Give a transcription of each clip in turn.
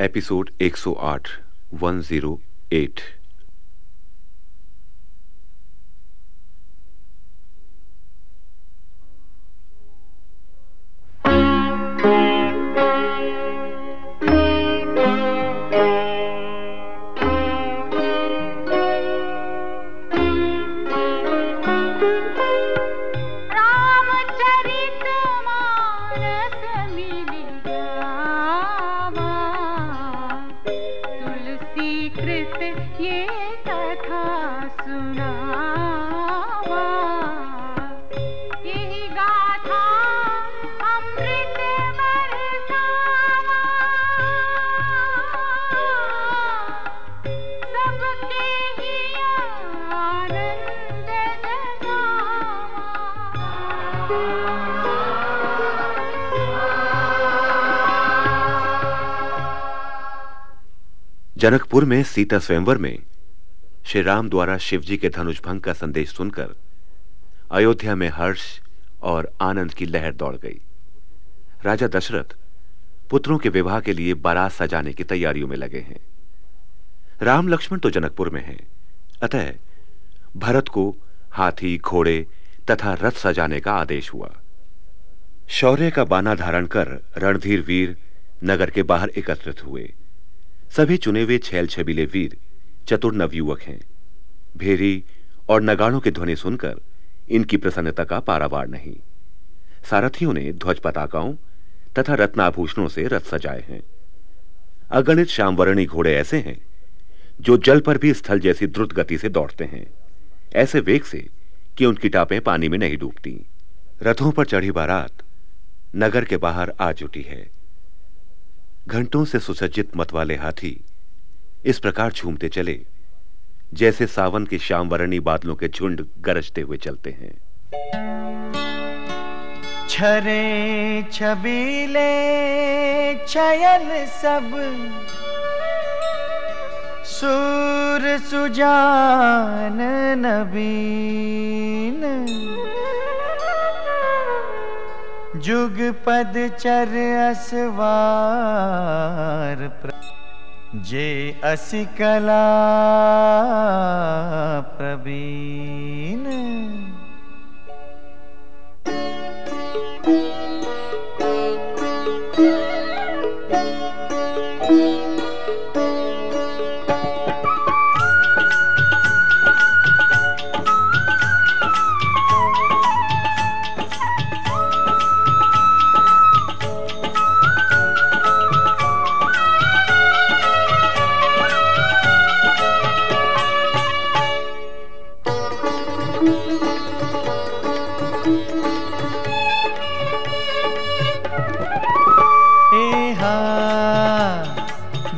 Episode 108 108 Janakpur में सीता स्वयंवर में श्री राम द्वारा शिवजी के धनुष भंग का संदेश सुनकर अयोध्या में हर्ष और आनंद की लहर दौड़ गई। राजा दशरथ पुत्रों के विवाह के लिए बारात सजाने की तैयारियों में लगे हैं। राम लक्ष्मण तो जनकपुर में हैं, अतः भरत को हाथी, घोड़े तथा रथ सजाने का आदेश हुआ। शौर्य का बाना धारण कर रणधीर वीर नगर के बाहर एकत्रित हुए। सभी चुने हुए छैल छबीले वीर, चतुर नवयुवक हैं। भेरी और नगाड़ों की ध्वनि सुनकर इनकी प्रसन्नता का पारावार नहीं। सारथियों ने ध्वज पताकाओं तथा रत्नाभूषणों से रथ सजाए हैं। अगणित श्यामवर्णी घोड़े ऐसे हैं, जो जल पर भी स्थल जैसी द्रुत गति से दौड़ते हैं। ऐसे वेग से कि उनकी टापें पानी में नहीं डूबती। रथों पर चढ़ी बारात नगर के बाहर आ जुटी है। घंटों से सुसज्जित मतवाले हाथी इस प्रकार झूमते चले, जैसे सावन के श्यामवरणी बादलों के झुंड गरजते हुए चलते हैं। छरे छबीले छयल सब, सूर सुजान नबीन जुग पद चर असवार. जे असि कला प्रवीण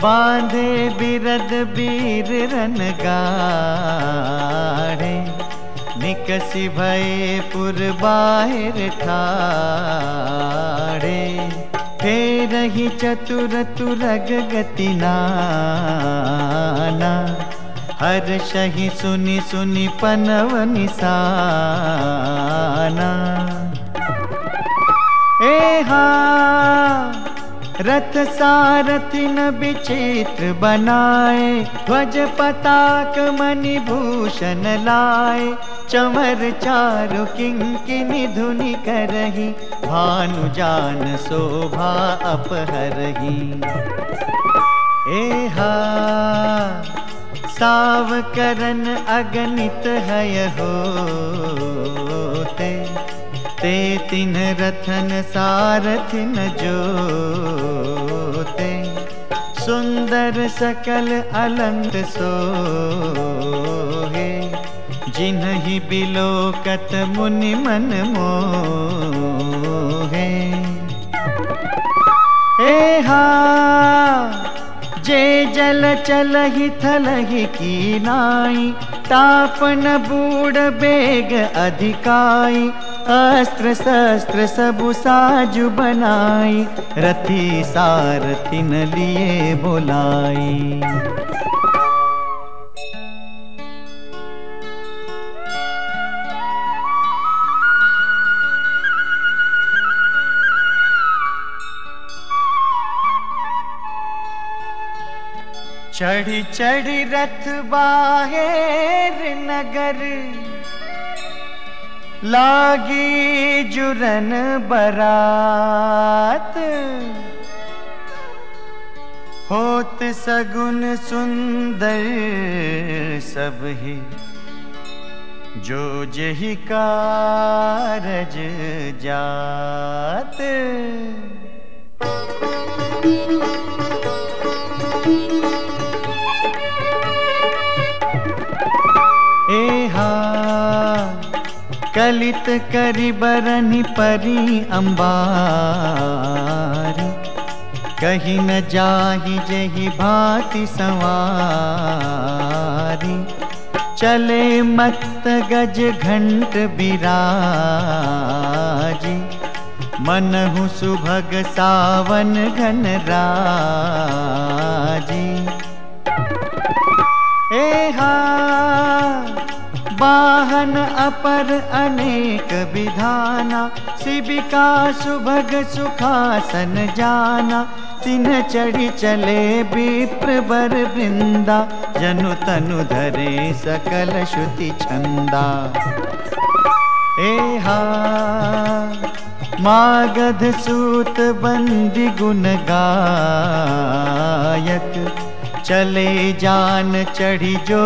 बांधे बिरद बीर रन गाढ़े निकसी भये पुर बाहिर ठाड़े। फेर ही चतुर तुरग गति नाना हर शही सुनी सुनी पनव निसाना एहा रथ सारथि न विचित्र बनाए, ध्वज पताक मणि भूषण लाए चमर चारु किंकिनी धुनि करही भानु जान शोभा अपहरही। एहा सावकरन अगणित हय होते। ते तिन रथन सारथिन जोते। सुंदर सकल अलंत सोहे। जिन्हि बिलोकत मुनि मन मोहे। एहा जे जल चल ही थल ही की नाई तापन बूढ़ बेग अधिकाई, अस्त्र शस्त्र सबु साजु बनाई, रथी सारथिन लिए बोलाई। चढ़ी चढ़ी रथ बाहेर नगर। लागी जुरन बरात। होत सगुन सुंदर सब ही, जो जही कारज जात। एहा, कलित करी बरनि परी अंबारी। कही न जाही जही भांति सवारी। चले मत गज घंट बिराजी। मनहु सुभग सावन घन राज़ी। एहा वाहन अपर अनेक विधाना शिविका सुभग सुखासन जाना। तिन चढ़ी चले विप्र बर वृंदा, जनु तनु धरे सकल श्रुति छंदा। एहा मागध सूत बंदी गुण गायक, चले जान चढ़ी जो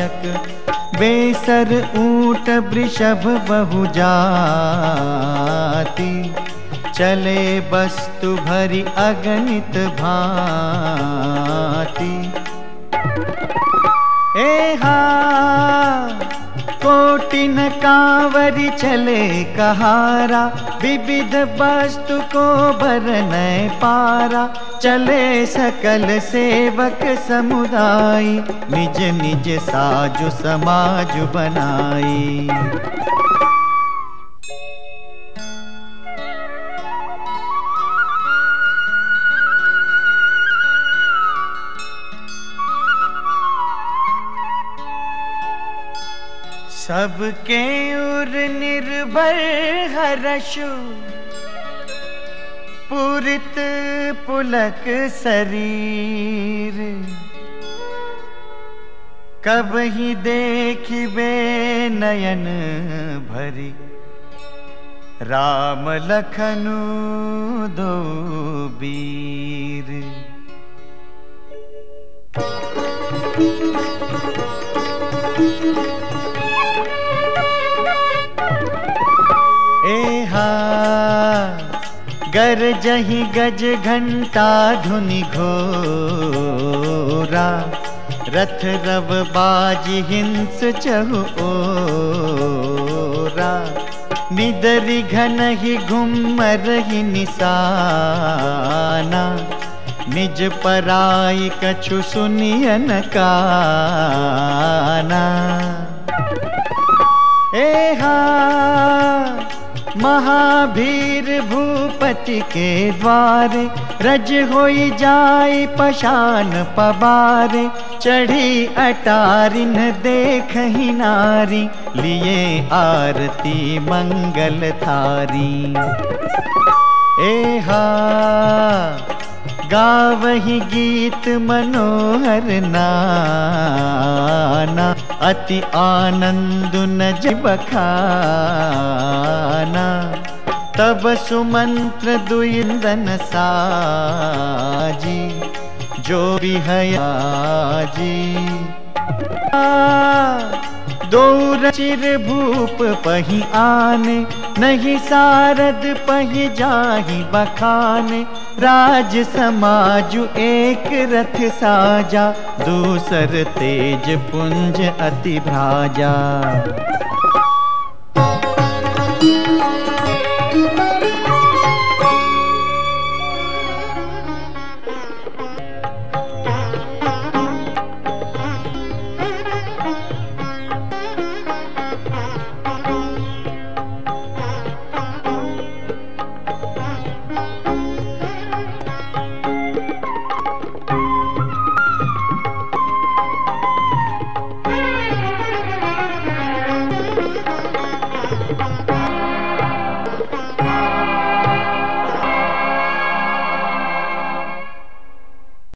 जहिलायक बेसर ऊट वृषभ बहु जाति चले वस्तु भरी अगणित भांति। एहा कोटिन कांवरी चले कहारा, विविध वस्तु को भरन पारा। चले सकल सेवक समुदाय, निज निज साजु समाज बनाई। सबके उर निर्भर हरशु। पुरित पुलक शरीर। कब ही देखिबे नयन भरी। राम लखनु दो बीर गर जही गज घंटा धुनि घोरा। रथ रव बाज हिंस चहु ओरा। निदरि घन ही घुमर ही निशाना। निज पराई कछु सुनियन काना। एहा महावीर भूपति के द्वारे, रज होई जाई पशान पबारे, चढ़ी अटारिन देख ही नारी, लिए आरती मंगल थारी। ए एहा गावही गीत मनोहर नाना, अति आनंद न बखाना तब सुमंत्र दुइंदन साजी, जो भी हयाजी दौर चिर भूप पही आने, नहीं सारद पही जाही बखाने। राज समाजु एक रथ साजा, दूसर तेज पुंज अति भ्राजा।